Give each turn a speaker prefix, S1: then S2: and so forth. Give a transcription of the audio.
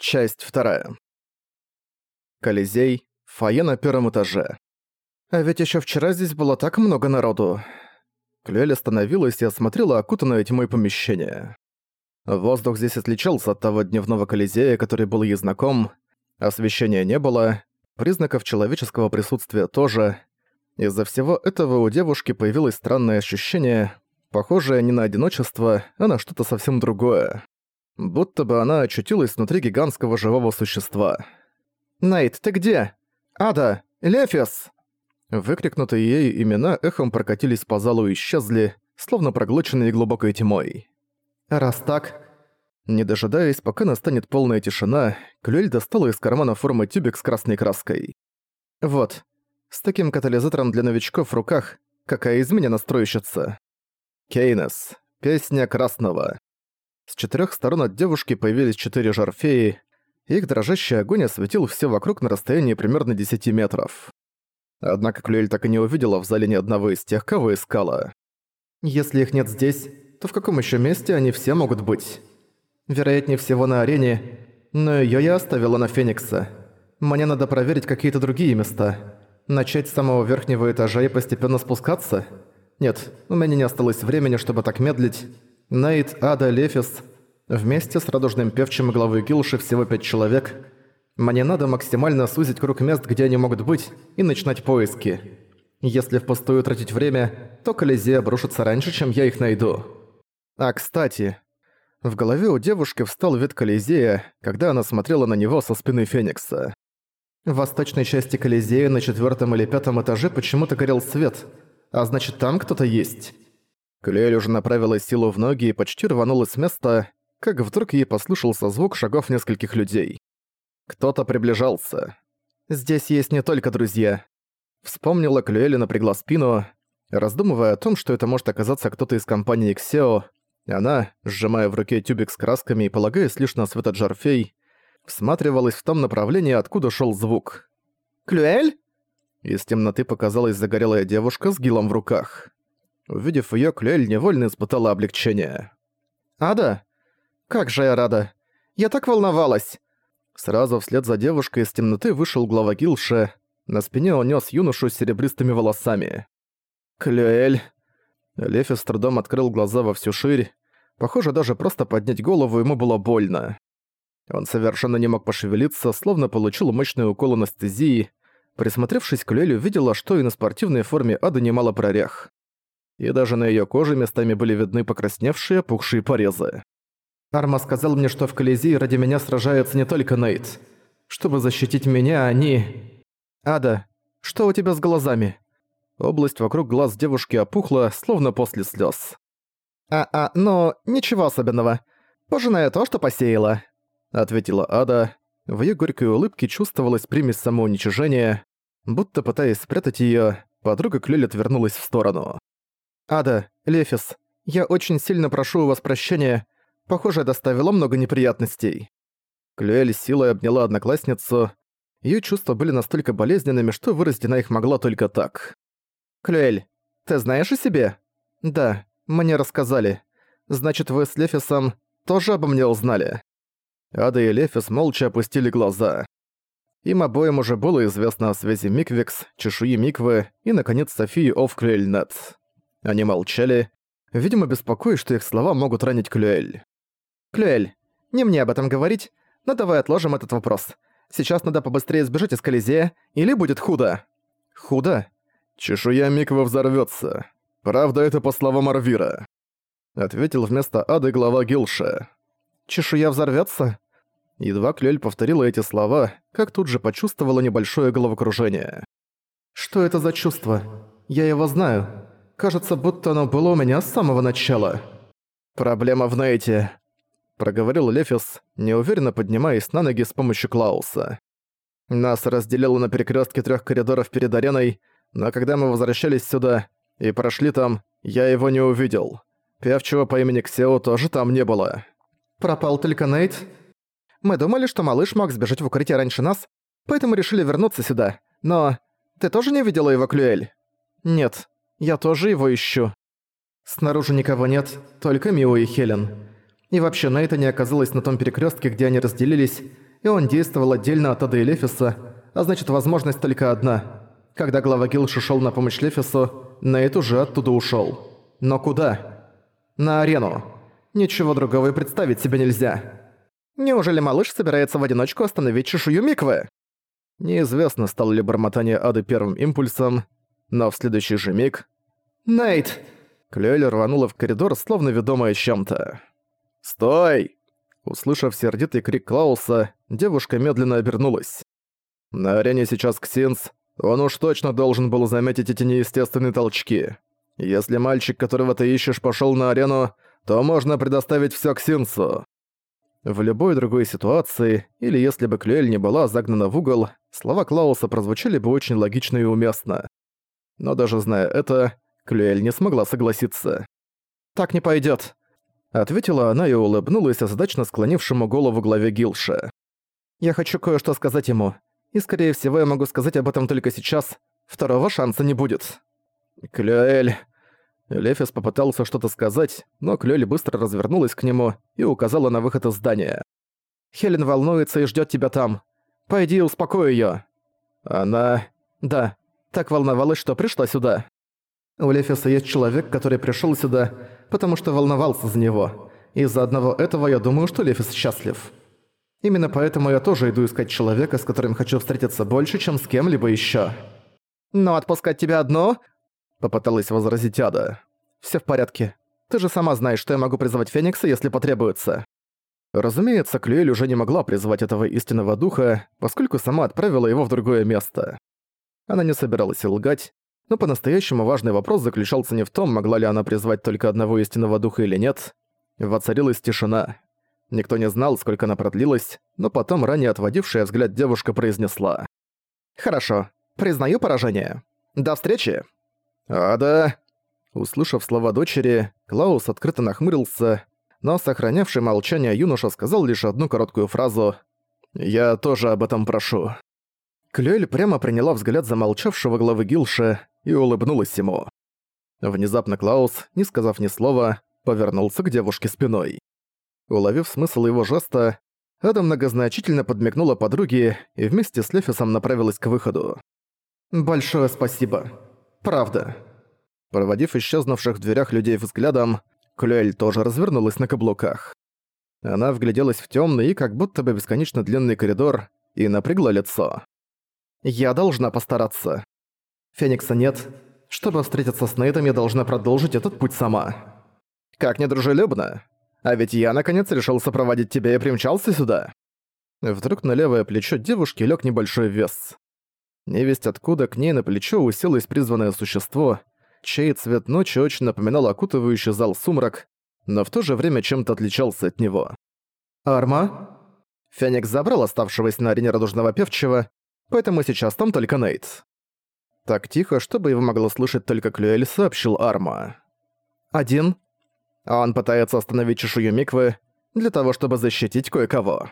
S1: Часть вторая. Колизей, фойе на первом этаже. А ведь еще вчера здесь было так много народу. Клюэль остановилась и осмотрела окутанное тьмой помещение. Воздух здесь отличался от того дневного Колизея, который был ей знаком. Освещения не было, признаков человеческого присутствия тоже. Из-за всего этого у девушки появилось странное ощущение, похожее не на одиночество, а на что-то совсем другое будто бы она очутилась внутри гигантского живого существа. «Найт, ты где? Ада! Лефис!» Выкрикнутые ей имена эхом прокатились по залу и исчезли, словно проглоченные глубокой тьмой. «Раз так...» Не дожидаясь, пока настанет полная тишина, Клюэль достала из кармана формы тюбик с красной краской. «Вот, с таким катализатором для новичков в руках, какая из меня настройщица?» Кейнес. Песня Красного. С четырех сторон от девушки появились четыре жарфеи, их дрожащий огонь осветил все вокруг на расстоянии примерно 10 метров. Однако Клюэль так и не увидела в зале ни одного из тех, кого искала. «Если их нет здесь, то в каком еще месте они все могут быть? Вероятнее всего на арене, но ее я оставила на Феникса. Мне надо проверить какие-то другие места. Начать с самого верхнего этажа и постепенно спускаться? Нет, у меня не осталось времени, чтобы так медлить». Нейт, Ада, Лефис. Вместе с радужным певчим главой Гилши всего пять человек. Мне надо максимально сузить круг мест, где они могут быть, и начинать поиски. Если впустую тратить время, то Колизей обрушится раньше, чем я их найду. А кстати, в голове у девушки встал вид Колизея, когда она смотрела на него со спины Феникса. В восточной части Колизея на четвертом или пятом этаже почему-то горел свет, а значит там кто-то есть. Клюэль уже направила силу в ноги и почти рванулась с места, как вдруг ей послышался звук шагов нескольких людей. Кто-то приближался. «Здесь есть не только друзья». Вспомнила Клюэль и напрягла спину, раздумывая о том, что это может оказаться кто-то из компании Xeo, она, сжимая в руке тюбик с красками и полагаясь лишь на светоджарфей, всматривалась в том направлении, откуда шел звук. «Клюэль?» Из темноты показалась загорелая девушка с гилом в руках. Увидев её, Клюэль невольно испытала облегчение. «Ада? Как же я рада! Я так волновалась!» Сразу вслед за девушкой из темноты вышел глава Гилша. На спине он нёс юношу с серебристыми волосами. «Клюэль...» Лефи с трудом открыл глаза во всю ширь. Похоже, даже просто поднять голову ему было больно. Он совершенно не мог пошевелиться, словно получил мощный укол анестезии. Присмотревшись к Лелю, видела, что и на спортивной форме Ады немало прорех и даже на её коже местами были видны покрасневшие, пухшие порезы. Арма сказал мне, что в Колизее ради меня сражается не только Нейт. Чтобы защитить меня, они... Ада, что у тебя с глазами? Область вокруг глаз девушки опухла, словно после слёз. «А-а, ну, ничего особенного. Пожиная то, что посеяла», — ответила Ада. В её горькой улыбке чувствовалась примесь самоуничижения. Будто пытаясь спрятать её, подруга Клюль отвернулась в сторону. «Ада, Лефис, я очень сильно прошу у вас прощения. Похоже, доставила много неприятностей». Клюэль силой обняла одноклассницу. Её чувства были настолько болезненными, что выразить она их могла только так. «Клюэль, ты знаешь о себе?» «Да, мне рассказали. Значит, вы с Лефисом тоже обо мне узнали?» Ада и Лефис молча опустили глаза. Им обоим уже было известно о связи Миквикс, чешуи Миквы и, наконец, Софии Офкрюэльнет. Они молчали, видимо, беспокоясь, что их слова могут ранить Клюэль. «Клюэль, не мне об этом говорить, но давай отложим этот вопрос. Сейчас надо побыстрее сбежать из Колизея, или будет худо». «Худо?» «Чешуя Миква взорвётся. Правда, это по словам Арвира», — ответил вместо Ады глава Гилша. «Чешуя взорвётся?» Едва Клюэль повторила эти слова, как тут же почувствовала небольшое головокружение. «Что это за чувство? Я его знаю. Кажется, будто оно было у меня с самого начала. Проблема в Нейте, проговорил Лефис, неуверенно поднимаясь на ноги с помощью Клауса. Нас разделило на перекрестке трех коридоров перед ареной, но когда мы возвращались сюда и прошли там, я его не увидел. Певчего по имени Ксео тоже там не было. Пропал только Нейт. Мы думали, что малыш мог сбежать в укрытие раньше нас, поэтому решили вернуться сюда. Но ты тоже не видела его, Клюэль? Нет, я тоже его ищу. Снаружи никого нет, только Мио и Хелен. И вообще, Нейта не оказалась на том перекрестке, где они разделились. и он действовал отдельно от Ада и Лефиса, а значит возможность только одна. Когда глава Гилш ушёл на помощь Лефису, Нейт уже оттуда ушёл. Но куда? На арену. Ничего другого и представить себе нельзя. Неужели малыш собирается в одиночку остановить чешую Миквы? Неизвестно, стало ли бормотание Ады первым импульсом, но в следующий же миг... «Нейт!» Клюэль рванула в коридор, словно ведомая чем-то. «Стой!» Услышав сердитый крик Клауса, девушка медленно обернулась. На арене сейчас Ксинс, он уж точно должен был заметить эти неестественные толчки. Если мальчик, которого ты ищешь, пошёл на арену, то можно предоставить всё Ксинсу. В любой другой ситуации, или если бы Клюэль не была загнана в угол, слова Клауса прозвучали бы очень логично и уместно. Но даже зная это, Клюэль не смогла согласиться. «Так не пойдёт», — ответила она и улыбнулась озадачно склонившему голову главе Гилша. «Я хочу кое-что сказать ему, и скорее всего я могу сказать об этом только сейчас, второго шанса не будет». «Клюэль...» Лефис попытался что-то сказать, но Клёли быстро развернулась к нему и указала на выход из здания. «Хелен волнуется и ждёт тебя там. Пойди и успокой её». Она... Да, так волновалась, что пришла сюда. У Лефиса есть человек, который пришёл сюда, потому что волновался за него. Из-за одного этого я думаю, что Лефис счастлив. Именно поэтому я тоже иду искать человека, с которым хочу встретиться больше, чем с кем-либо ещё. Но отпускать тебя одно Попыталась возразить Ада. «Всё в порядке. Ты же сама знаешь, что я могу призвать Феникса, если потребуется». Разумеется, Клюэль уже не могла призвать этого истинного духа, поскольку сама отправила его в другое место. Она не собиралась лгать, но по-настоящему важный вопрос заключался не в том, могла ли она призвать только одного истинного духа или нет. Воцарилась тишина. Никто не знал, сколько она продлилась, но потом ранее отводившая взгляд девушка произнесла. «Хорошо, признаю поражение. До встречи!» «Ада!» Услышав слова дочери, Клаус открыто нахмурился, но сохранявший молчание юноша сказал лишь одну короткую фразу «Я тоже об этом прошу». Клюэль прямо приняла взгляд замолчавшего главы Гилша и улыбнулась ему. Внезапно Клаус, не сказав ни слова, повернулся к девушке спиной. Уловив смысл его жеста, Ада многозначительно подмигнула подруге и вместе с Лефисом направилась к выходу. «Большое спасибо», правда». Проводив исчезнувших в дверях людей взглядом, Клюэль тоже развернулась на каблуках. Она вгляделась в темный и как будто бы бесконечно длинный коридор и напрягла лицо. «Я должна постараться. Феникса нет. Чтобы встретиться с Нейтом, я должна продолжить этот путь сама». «Как недружелюбно. А ведь я наконец решил сопроводить тебя и примчался сюда». Вдруг на левое плечо девушки лег небольшой вес. Невесть откуда к ней на плечо уселось призванное существо, чей цвет ночи очень напоминал окутывающий зал сумрак, но в то же время чем-то отличался от него. «Арма?» Феникс забрал оставшегося на арене радужного певчего, поэтому сейчас там только Нейт. Так тихо, чтобы его могло слышать только Клюэль, сообщил Арма. «Один?» Он пытается остановить чешую Миквы для того, чтобы защитить кое-кого.